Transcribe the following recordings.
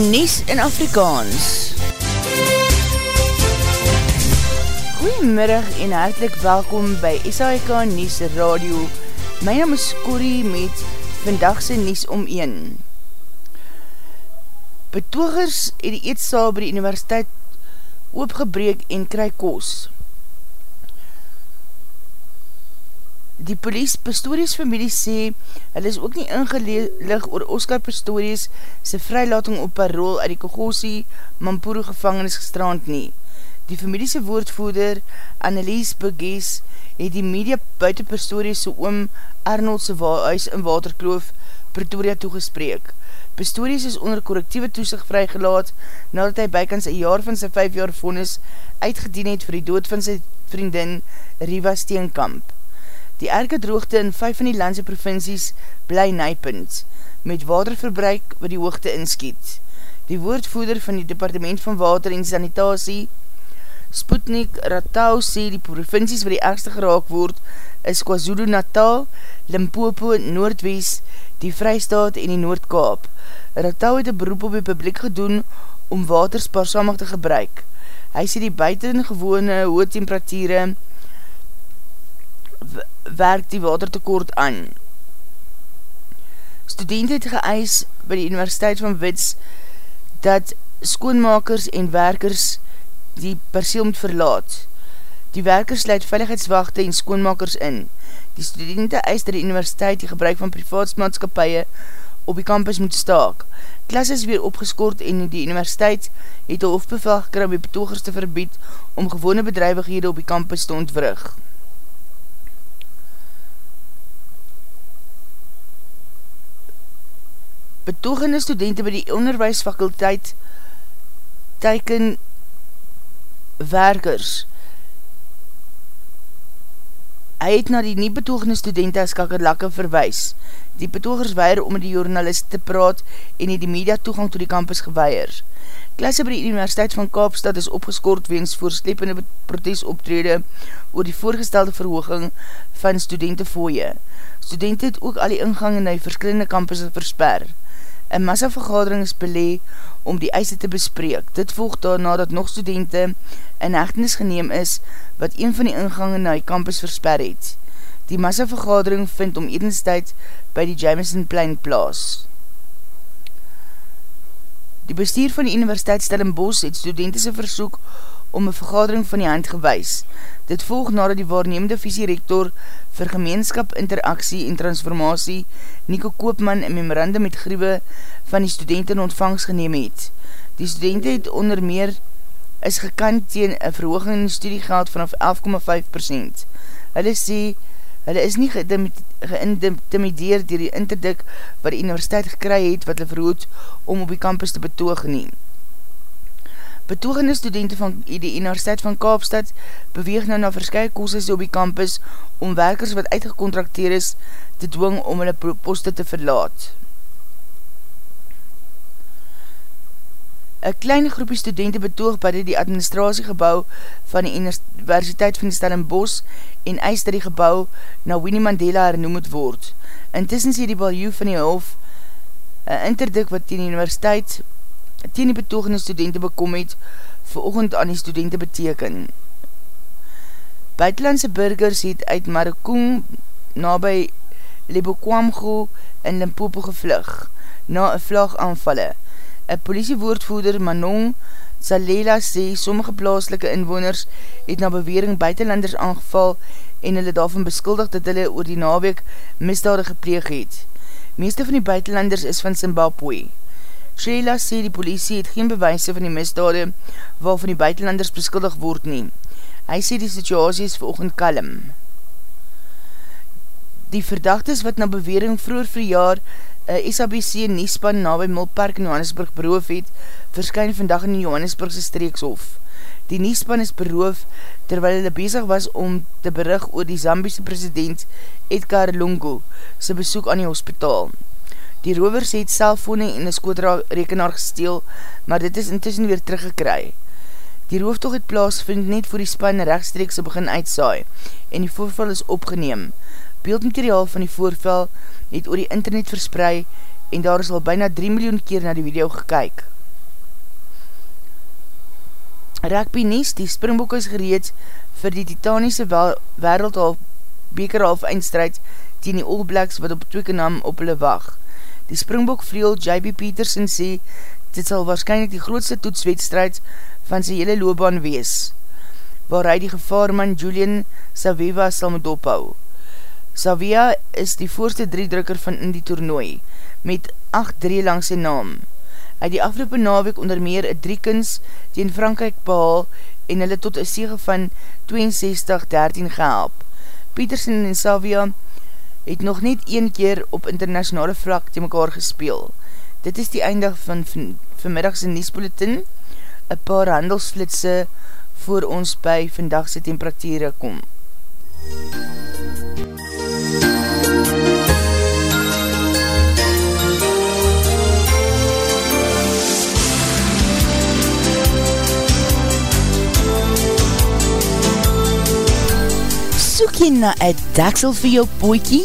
Nies in Afrikaans. Goeiemiddag en hartelijk welkom by SAIK Nies Radio. My naam is Corrie met vandagse Nies om 1. Betogers het die eetsaal by die universiteit oopgebreek en kry koos. Die polies Pistorius familie sê, hy is ook nie ingelig oor Oscar Pistorius sy vrylating op parool uit die Kogosi Mampuru gevangenis gestrand nie. Die familiese woordvoerder Annelies Beges het die media buiten Pistorius sy oom Arnold sy huis in Waterkloof Pretoria toegespreek. Pistorius is onder correctieve toesig vrygelaat nadat hy bykans een jaar van sy vijf jaar vonnis uitgedien het vir die dood van sy vriendin Riva Steenkamp. Die erge droogte in 5 van die landse provincies bly nijpunt, met waterverbruik wat die hoogte inskiet. Die woordvoerder van die Departement van Water en Sanitasie, Sputnik Ratau, sê die provincies wat die ergste geraak word, is KwaZulu Natal, Limpopo, Noordwest, die Vrystaat en die Noordkaap. Ratau het een beroep op die publiek gedoen om water spaarsamig te gebruik. Hy sê die buitengewone hoë temperatuurde werk die watertekort aan. Studenten het geëis by die Universiteit van Wits dat skoonmakers en werkers die perseel moet verlaat. Die werkers sluit veiligheidswachte en skoonmakers in. Die studenten eis dat die universiteit die gebruik van privaatsmaatskapie op die campus moet staak. Klas is weer opgeskort en die universiteit het al hoofdbevel gekry om die betogers te verbied om gewone bedrijvighede op die campus te ontwrug. Betogende studenten by die onderwijsfakulteit teiken werkers. Hy het na die nie betogende studenten as kakkerlakke verwijs. Die betogers weier om die journalist te praat en het die media toegang to die campus geweier. Klasse by die Universiteit van Kaapstad is opgeskoord weens voorslepende protesoptrede oor die voorgestelde verhooging van studentenfooie. Studenten het ook al die ingang in die verskillende campus versper. Een massavergadering is belee om die eise te bespreek. Dit volg daarna dat nog studenten in hechtenis geneem is wat een van die ingangen na die campus versper het. Die massavergadering vind om edenstijd by die Jameson Plein plaas. Die bestuur van die Universiteit Stellenbosch het studentese versoek om een vergadering van die hand gewys. Dit volg nadat die waarnemende visierektor vir gemeenskap, interaksie en transformatie Nico Koopman een memorandum met griewe van die studenten ontvangs geneem het. Die studenten het onder meer is gekant teen een verhooging in die studiegeld vanaf 11,5%. Hulle sê, hulle is nie geïntimideerd dier die interdik wat die universiteit gekry het wat hulle verhoed om op die campus te betoog neem. Betogende studenten van die Universiteit van Kaapstad beweeg nou na verskye kostes op die campus om werkers wat uitgekontrakteer is te dwing om hulle poste te verlaat. Een klein groepie studenten betoog by die administratiegebouw van die Universiteit van die Stellenbosch en eis dat die gebouw na Winnie Mandela hernoem moet word. Intussen sê die baljoe van die hof een interdik wat die universiteit teen die betogende studenten bekom het, vir oogend aan die studenten beteken. Buitenlandse burgers het uit Marikoom nabij Lebokwamgo in Limpopo gevlug, na een vlag aanvalle. Een politiewoordvoerder Manon Salela sê, sommige plaaslike inwoners het na bewering buitenlanders aangeval en hulle daarvan beskuldig dat hulle oor die naweek misdade gepleeg het. Meeste van die buitenlanders is van Zimbabwe. Sheila sê die politie het geen bewijse van die misdade waarvan die buitenlanders beskuldig word nie. Hy sê die situasie is veroogend kalm. Die verdachtes wat na bewering vroeger vir jaar een SABC Niespan na by Milpark in Johannesburg beroof het, verskyn vandag in die Johannesburgse streekshof. Die Niespan is beroof terwyl hulle bezig was om te berig oor die Zambiese president Edgar Lungo sy besoek aan die hospitaal. Die rovers het cellfone en een skootrekenaar gesteel, maar dit is intussen weer teruggekry. Die rooftocht het plaasvind net voor die span rechtstreekse begin uitsaai en die voorval is opgeneem. Beeldmateriaal van die voorval het oor die internet versprei en daar is al byna 3 miljoen keer na die video gekyk. Rugby Nies, die Springbok is gereed vir die titaniese wereldhalf bekerhalf eindstrijd teen die All Blacks wat op Twickenham op hulle wag. Die Springbok vreel J.B. Peterson sê dit sal waarschijnlijk die grootste toetswedstrijd van sy hele loopbaan wees, waar hy die gevaarman Julian Saveva sal moet ophou. Savia is die voorste driedrukker van in die toernooi, met 8-3 langs sy naam hy die afgelopen naweek onder meer een driekens teen Frankrijk behaal en hulle tot een siege van 62-13 gehelp. Peterson en Savia het nog net een keer op internationale vlak te mekaar gespeel. Dit is die eindig van vanmiddagse Niesbulletin, een paar handelsflitse voor ons by vandagse temperatuur kom. soek jy na een daksel vir jou poekie?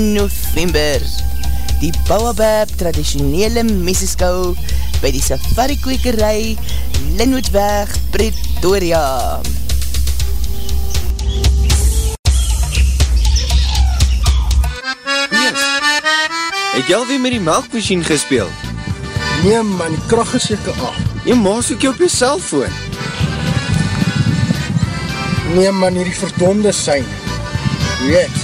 november. Die Bouwabab traditionele meseskou by die safari kwekerij Linwoodweg Pretoria. Yes. Het jy alweer met die melkmachine gespeeld? Nee man, die kracht is jyke af. Jy maas ook jy op jy cellfoon. Nee man, hier die verdonde sein. Weet,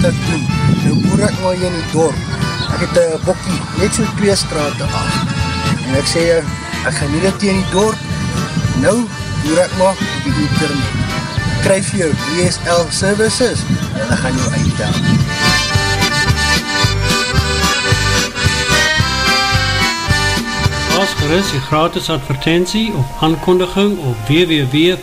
ek doen? Nou boer ek maar hier in die dorp, ek het een bokkie, net so twee straten af. En ek sê, ek gaan nie dit in die dorp, nou boer ek maar op die internet. Kryf jou DSL services en dan gaan jou uitdaan. Pas gerust die gratis advertentie of aankondiging op www.v.co.za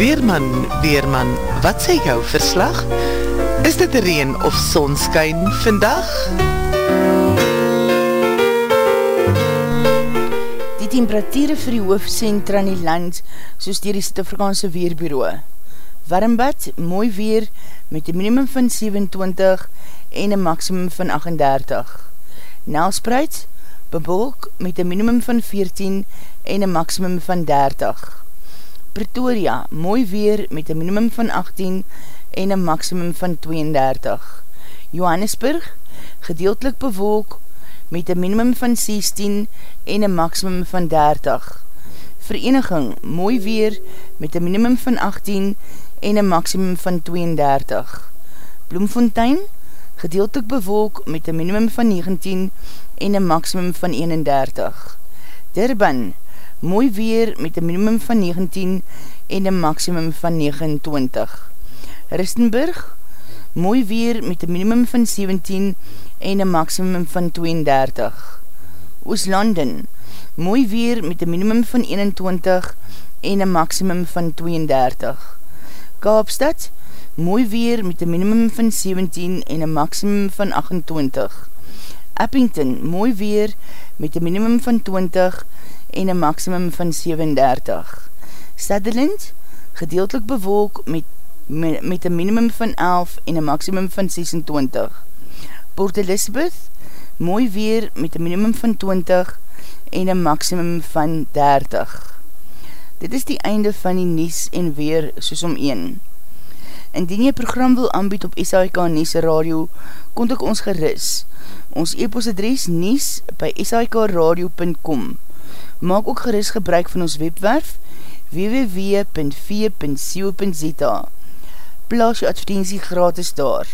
Weerman, Weerman, wat sê jou verslag? Is dit reen of sonskyn vandag? Die temperatuur vir die hoofdcentra in die land, soos dier die Stifrikaanse Weerbureau. Warmbad, mooi weer, met een minimum van 27 en een maximum van 38. Nelspreid, bebolk, met een minimum van 14 en een maximum van 30. Pretoria, mooi weer met een minimum van 18 en een maximum van 32. Johannesburg, gedeeltelik bewolk met een minimum van 16 en een maximum van 30. Vereniging, mooi weer met een minimum van 18 en een maximum van 32. Bloemfontein, gedeeltelik bewolk met een minimum van 19 en een maximum van 31. Durban, mooi weer met een minimum van 19 en een maximum van 29. Ristenburg, mooi weer met een minimum van 17 en een maximum van 32. Ooslanden, mooi weer met een minimum van 21 en een maximum van 32. Kaapstad, mooi weer met een minimum van 17 en een maximum van 28. Eppington, mooi weer met een minimum van 20 en een maximum van 37. Sutherland, gedeeltelik bewolk met, met, een minimum van 11 en een maximum van 26. Port Elizabeth, mooi weer met een minimum van 20 en een maximum van 30. Dit is die einde van die Nies en Weer soos om 1. Indien jy program wil aanbied op SAIK Nies Radio, kont ek ons geris. Ons e-postadres nies by sikradio.com Maak ook geris gebruik van ons webwerf www.v.co.za Plaas jou advertentie gratis daar.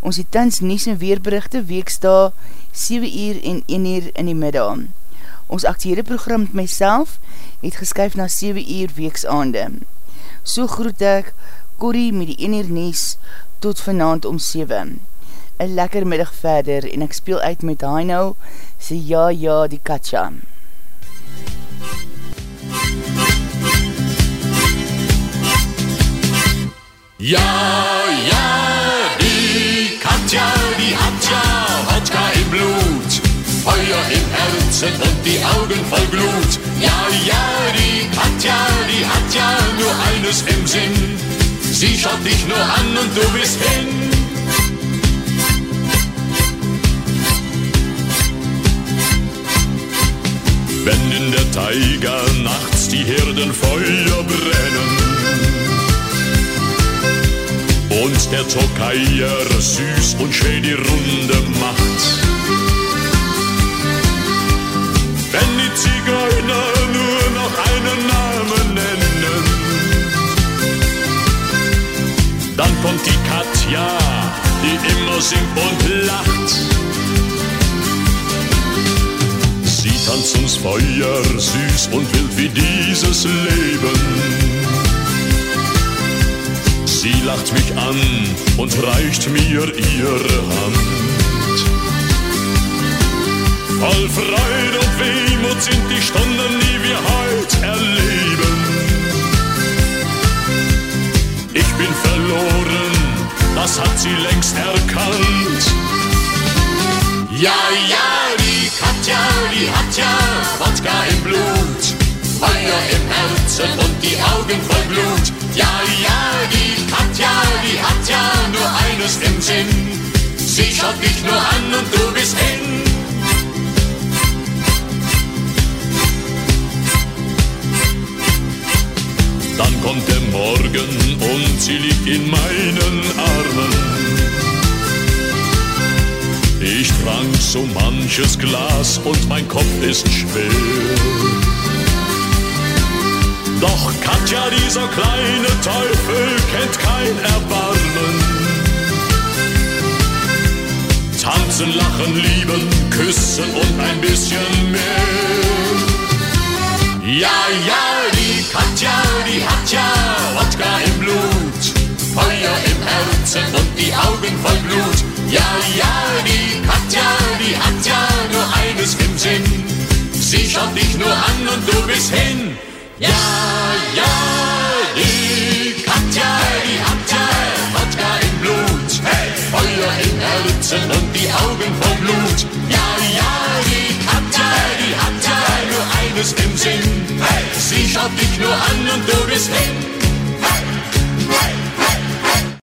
Ons het tans nies en weerberichte weeksta 7 uur en 1 uur in die middag. Ons actiere program met myself het geskyf na 7 uur weeksaande. So groet ek Corrie met die 1 uur nies tot vanavond om 7 een lekker middag verder en ek speel uit met Heino sê ja ja die Katja. Ja, ja, die Katja, die hat ja Wodka im Blut, Feuer im Herzen und die Augen voll Glut. Ja, ja, die Katja, die hat ja nur eines im Sinn, sie schaut dich nur an und du bist hin. Taiga nachts die Herdenfeuer brennen und der Tokaier süß und schön die Runde macht. Wenn die Zigeuner nur noch einen Namen nennen, dann kommt die Katja, die immer singt und lacht. Tanzt ums Feuer, süß und wild wie dieses Leben. Sie lacht mich an und reicht mir ihre Hand. Voll Freude und Wehmut sind die Stunden, die wir heute erleben. Ich bin verloren, das hat sie längst erkannt. Ja, ja, die Katja, die hat ja Wodka im Blut, Feuer im Herzen und die Augen voll Blut. Ja, ja, die Katja, die hat ja nur eines im Sinn. Sie schaut dich nur an und du bist hin. Dann kommt der Morgen und sie liegt in meinen Armen trank so manches Glas und mein Kopf ist schwer. Doch Katja, dieser kleine Teufel, kennt kein Erbarmen. Tanzen, lachen, lieben, küssen und ein bisschen mehr. Ja, ja, die Katja, die hat ja Wodka im Blut, Feuer im Herzen und die Augen voll Blut. Ja, ja, die Katja, die hat ja nur eines im Sinn. Sie schaut dich nur an und du bist hin. Ja, ja, die Katja, die hat ja Wodka im Blut, hey, Feuer im Herzen und die Augen voll Blut. Ja, ja, die Katja, die hat ja nur eines im Sinn. Hey, sie schaut dich nur an und du bist hin.